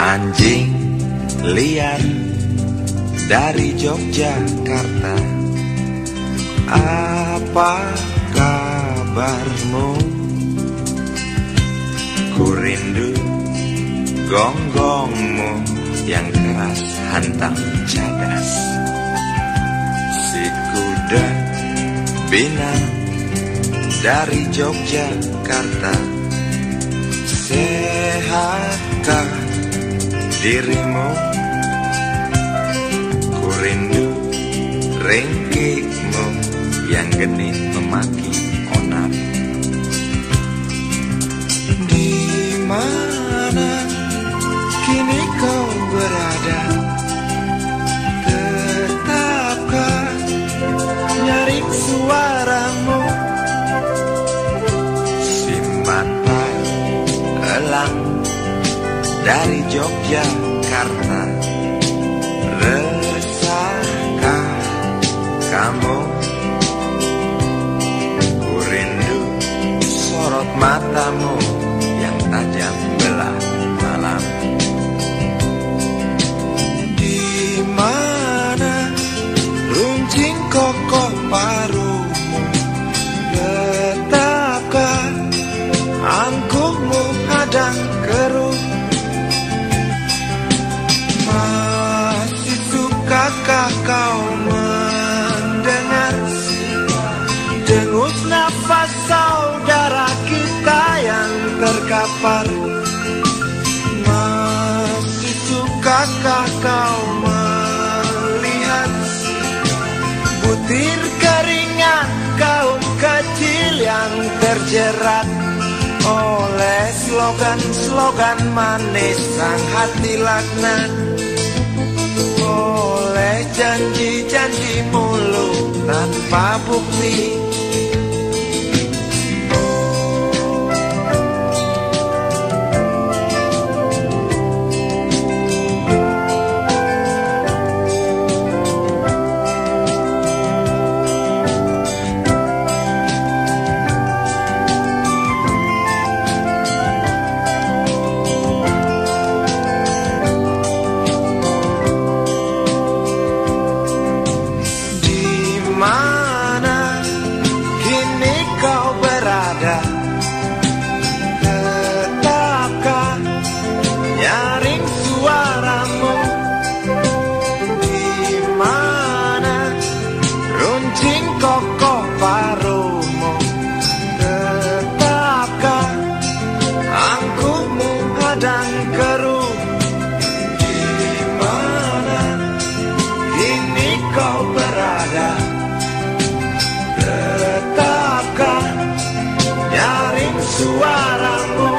Anjing liar dari Yogyakarta. Apa kabarmu? Ku rindu gonggongmu yang keras hantam cadas. Si kuda binang dari Yogyakarta. Sehatkah dirimu. Ku rindu ringkikmu yang genit memaki onar. Di mana kini kau berada? Tetapkah nyaring suaramu dari Yogyakarta Resahkah kamu? Ku rindu sorot matamu yang tajam belah malam. Di mana runcing kokoh parumu Nafas saudara kita yang terkapar? Masih sukakah kau melihat? Butir keringat kaum kecil yang terjerat oleh slogan-slogan manis sang hati laknat. Oleh janji-janji mulut tanpa bukti suaramu.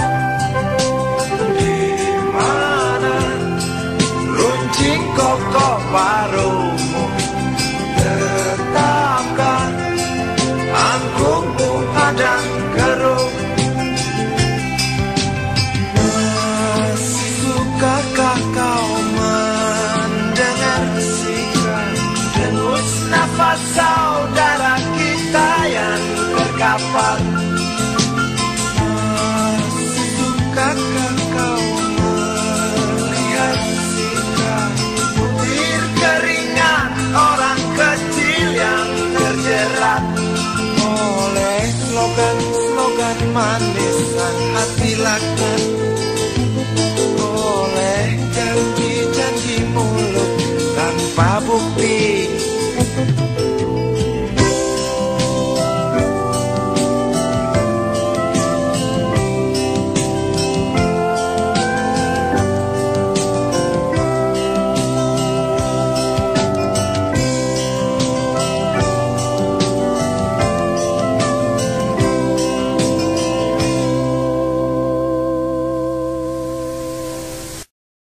Di mana runcing kokoh parumu Tetapkah angkuhmu hadang keruh sukakah kau mendengar sikap dengus nafas saudara kita yang terkapar? Slogan-slogan manis sang hati laknat. Oleh janji-janji mulut tanpa bukti